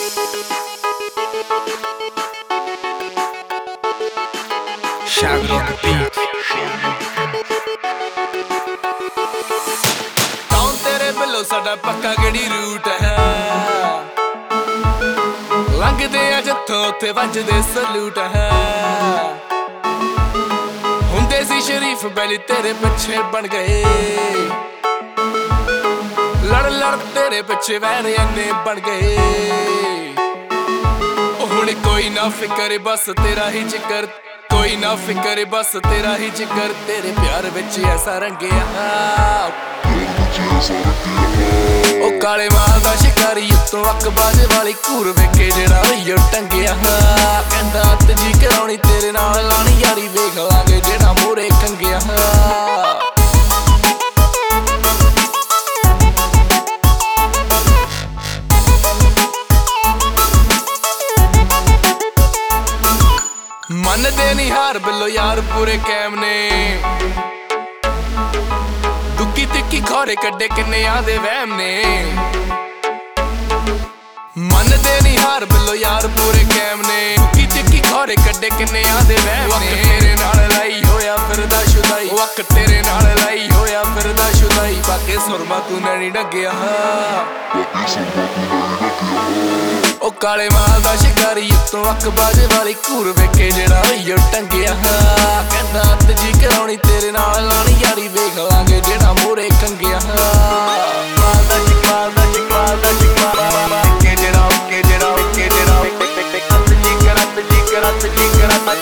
Shaggy beat. ਕੌਣ ਤੇਰੇ ਵੱਲੋਂ ਸਾਡਾ ਪੱਕਾ ਗੜੀ ਰੂਟ ਹੈ? ਲੰਘਦੇ ਆ ਜਿੱਥੋਂ ਉੱਥੇ ਵੱਜਦੇ ਸਲੂਟ ਹੈ। ਹੁੰਦੇ ਸੀ ਸ਼ਰੀਫ ਬੈਲੀ ਤੇਰੇ ਪਿੱਛੇ ਬਣ ਗਏ। ਤੇਰੇ ਪਿੱਛੇ ਵੈਰ ਇੰਨੇ ਬਣ ਗਏ। ਹੁਣ ਕੋਈ ਨਾ ਫਿਕਰ, ਬਸ ਤੇਰਾ ਹੀ ਜ਼ਿਕਰ। ਕੋਈ ਨਾ ਫਿਕਰ, ਬਸ ਤੇਰਾ ਹੀ ਜ਼ਿਕਰ। ਤੇਰੇ ਪਿਆਰ ਵਿੱਚ ਐਸਾ ਰੰਗਿਆ। ਉਹ ਕਾਲੇ ਮਾਲ ਦਾ ਸ਼ਿਕਾਰੀ ਉੱਤੋਂ ਅੱਕ ਬਾਜੇ ਵਾਲੀ ਘੂਰ ਵੇਖੇ ਜਿਹੜਾ ਈਓ ਟੰਗਿਆ। ਕਹਿੰਦਾ ਤੇ ਜੀ ਕਰਾਉਣੀ ਤੇਰੇ ਨਾਲ ਮੰਨਦੇ ਨਹੀਂ ਹਾਰ ਬਿੱਲੋ ਯਾਰ ਪੂਰੇ ਕੈਮ ਨੇ। ਦੁੱਕੀ ਤਿੱਕੀ ਖੋਰੇ ਕੱਢੇ ਕਿੰਨਿਆਂ ਦੇ ਵਹਿਮ ਨੇ। ਮੰਨਦੇ ਨਹੀਂ ਹਾਰ ਬਿੱਲੋ ਯਾਰ ਪੂਰੇ ਕੈਮ ਨੇ। ਦੁੱਕੀ ਤਿੱਕੀ ਖੋਰੇ ਕੱਢੇ ਕਿੰਨਿਆਂ ਦੇ ਵਹਿਮ ਨੇ। ਤੇਰੇ ਨਾਲ ਲਾਈ ਹੋਇਆ ਫਿਰਦਾ ਸ਼ੁਦਾਈ। ਵਕ ਤੇਰੇ ਨਾਲ ਲਾਈ ਹੋਇਆ ਫਿਰਦਾ ਸ਼ੁਦਾਈ। ਬਾਕੇ ਸੁਰਮਾ ਤੂੰ ਨਣੀ ਡੱਗਿਆ। ਉਹ ਕਾਲੇ ਮਾਲ ਦਾ ਸ਼ਿਕਾਰੀ ਉੱਤੋਂ ਅੱਕ ਬਾਜੇ ਵਾਲੀ ਘੂਰ ਵੇਖੇ ਜਿਹੜਾ ਟੰਗਿਆ ਕਹਿੰਦਾ ਤੇ ਜੀ ਕਰਾਉਣੀ ਤੇਰੇ ਨਾਲ ਲਾਣੀ ਯਾਰੀ ਵੇਖ ਲਾਂਗੇ ਜਿਹੜਾ ਮੋਰੇ ਕੰਗਿਆ ਮਾਲ ਦਾ ਸ਼ਿਕਾਰ ਦਾ ਸ਼ਿਕਾਰ ਦਾ ਸ਼ਿਕਾਰ ਕੇ ਜਿਹੜਾ ਕੇ ਜਿਹੜਾ ਕੇ ਜਿਹੜਾ ਤੇ ਜੀ ਕਰਾ ਤੇ ਜੀ ਕਰਾ ਤੇ ਜੀ ਕਰਾ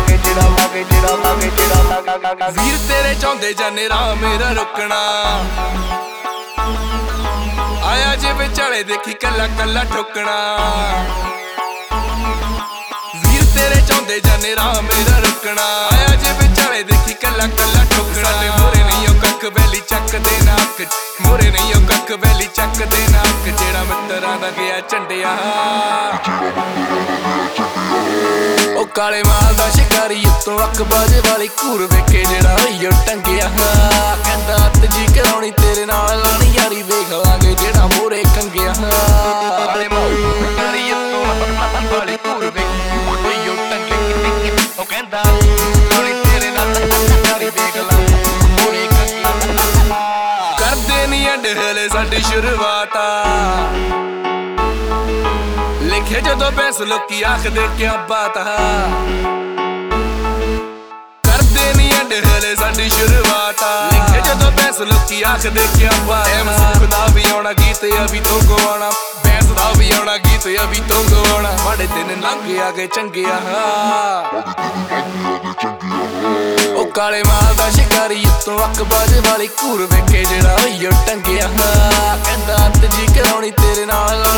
ਕੇ ਜਿਹੜਾ ਲਾਗੇ ਜਿਹੜਾ ਲਾਗੇ ਜਿਹੜਾ ਵੀਰ ਤੇਰੇ ਚਾਹੁੰਦੇ ਜਾਨੇ ਰਾਹ ਮੇਰਾ ਰੁਕਣਾ ਆਇਆ ਜੇ ਵਿਚਾਲੇ ਦੇਖੀ ਕੱਲਾ ਕੱਲਾ ਠੋਕਣਾ ਤੇਰੇ ਚਾਹੁੰਦੇ ਜਾਨੇ ਰਾਹ ਮੇਰਾ ਰੁਕਣਾ। ਆਇਆ ਜੇ ਵਿਚਾਲੇ ਦੇਖੀ ਕੱਲਾ ਕੱਲਾ ਠੋਕਣਾ। ਸਾਡੇ ਮੋਰੇ ਨਹੀਂ ਉਹ ਕੱਖ ਵੈਲੀ ਚੱਕਦੇ ਨਾ ਮੋਰੇ ਨਹੀਂ ਉਹ ਕੱਖ ਵੈਲੀ ਚੱਕਦੇ ਨਾ ਜਿਹੜਾ ਮਿੱਤਰਾਂ ਦਾ ਗਿਆ ਝੰਡਿਆ। ਉਹ ਕਾਲੇ ਮਾਲ ਦਾ ਸ਼ਿਕਾਰੀ ਉੱਤੋਂ ਅੱਖ ਬਾਜੇ ਵਾਲੀ ਘੂਰ ਵੇਖੇ ਜਿਹੜਾ ਈਓ ਟੰਗਿਆ। ਕਹਿੰਦਾ ਸ਼ੁਰੂਆਤ। ਆ ਲਿਖੇ ਜਦੋਂ ਬੈਸ ਲੋਕੀ ਆਖਦੇ ਕਿਆ ਬਾਤ ਆ। ਕਰਦੇ ਨਹੀਂ ਅੱਡ ਹਲੇ ਸਾਡੀ ਸ਼ੁਰੂਆਤ ਆ। ਲਿਖੇ ਜਦੋਂ ਬੈਸ ਲੋਕੀ ਆਖਦੇ ਕਿਆ ਬਾਤ ਐਮ ਸੁਖ ਦਾ ਵੀ ਆਉਣਾ ਗੀਤ ਅਭੀ ਤੋਂ ਗਵਾਣਾ ਬੈਸ ਦਾ ਵੀ ਆਉਣਾ ਗੀਤ ਅਭੀ ਤੋਂ ਗਵਾਣਾ ਮਾੜੇ ਦਿਨ ਲੰਘ ਆ ਗਏ ਚੰਗਿਆ ਉਹ ਕਾਲੇ ਮਾਲ ਦਾ ਸ਼ਿਕਾਰੀ, ਉੱਤੋਂ ਅੱਕ ਬਾਜੇ ਵਾਲੀ ਘੂਰ ਵੇਖੇ ਜਿਹੜਾ ਈਓ ਟੰਗਿਆ। ਕਹਿੰਦਾ ਤੇ ਜੀ ਕਰਾਉਣੀ ਤੇਰੇ ਨਾਲ।